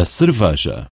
a cerveja.